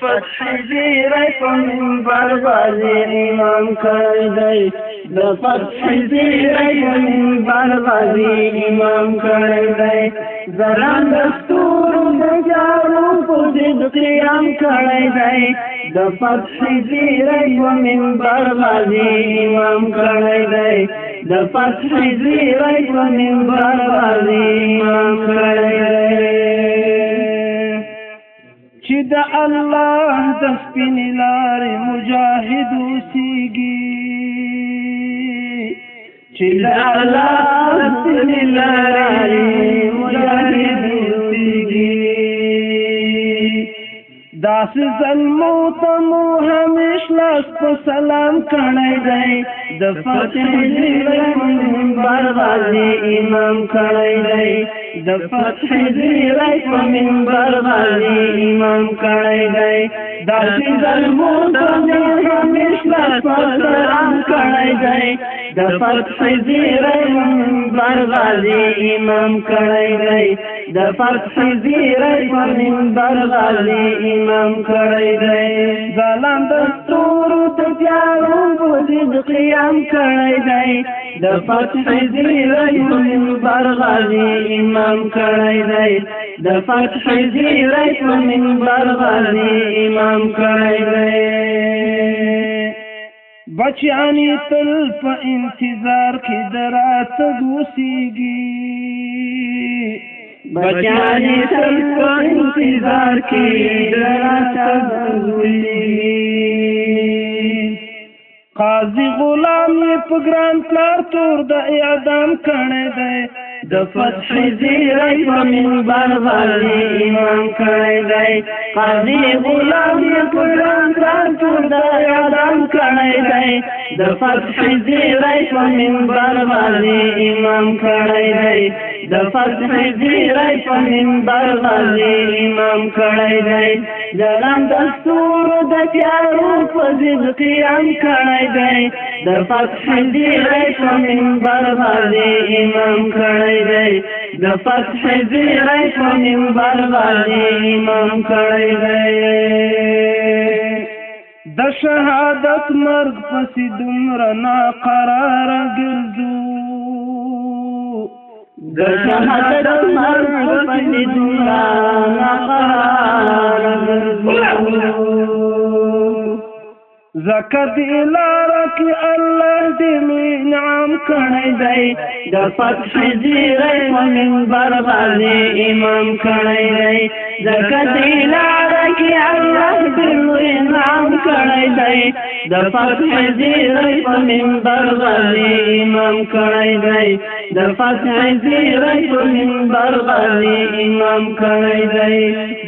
فتحزیره کن بربازی امام کردی د فتح زیره کن بربازی امام کردی زران دستور دجارو پوزید قیام کردی د فتح زیره کن بربازی امام کردی د فتح زیره کن بربازی امام کردی د الله د سپین لارې مجاهد اوسيږي چې د الله د سپین لارې مجاهد اوسيږي داس زلمو تمو همیش لاس په سلام کړی دی د فتح زیرای بروازی امام کړی دی د فتح زیرای په منبر باندې امام کړی دی داس زلمو تمو همیش لاس په سلام کړی دی د فتح زیرای بروازی امام کړی دی د فتح زیری من برغلی امام کړی دی ظلم د ستورو ته تیارو بوجد قیام کړی دی د فتح زیری من برغلی امام کړی دی د فتح زیری من برغلی امام کړی دی بچیانی تل په انتظار کې درات دوسیږي बचाने सबको इंतजार की जरा सब قاضي غلام په ګران پلار تور د اعدام کړي دی د فتح زیری په منبر باندې ایمان کړی دی قاضي غلام قرآن تاسو دا اعلان کړی دی د فتح زیری په منبر باندې ایمان کړی دی د فتح زیری په منبر باندې ایمان کړی دی ځلم د ستورو د تیارو په ضد قیام کړی دی د فتح دیری په منبر باندې امام کړی دی د فتح دیری په منبر باندې امام کړی دی د شهادت مرګ پسې دومره ناقراره ګرځي زکات لاره کې الله دې نعم کړی دی د فتح زیرې منبر باندې امام کړی دی زکات لاره کې الله دې نعم کړی دی د فتح زیرې منبر باندې امام کړی دی د فتح زیری په منبر باندې امام کړی دی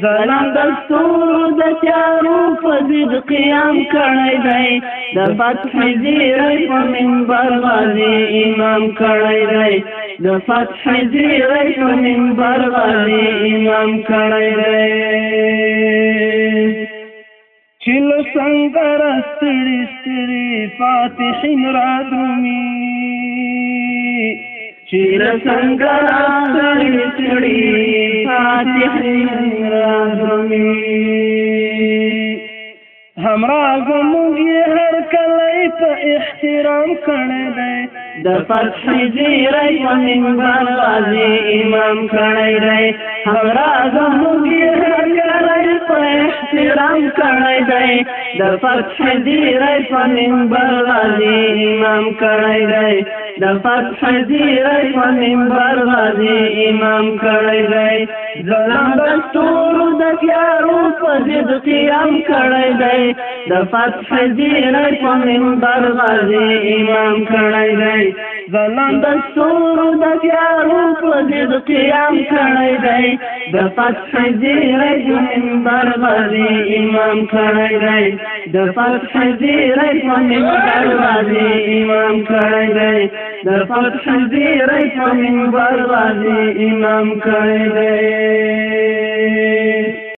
ځلان د ستورو د تیارو په ضد قیام کړی دی د فتح زیری په منبر باندې امام کړی دی د فتح زیری په منبر باندې امام کړی دی چل څنګه راستړي ستړي فاتحین را درومي چیر څنګه راستړي چړي فاتح راغمي همراز موږ هر کله په احترام کړی دی د فتح زیری په منبر باندې امام کړی دی همراز موږ هر کله په احترام کړی دی د فتح زیری په منبر باندې امام کړی دی د فتح زیری و منبر غازی امام کړی دی ظلم دستور د تیارو په ضد قیام کړی دی د فتح زیری و منبر غازی امام کړی دی ظلم دستور د تیارو په ضد قیام کړی دی د فتح زیری و منبر غازی امام کړی دی د فتح زیری و منبر غازی امام د فتح زیری په منبر باندې امام کړی دی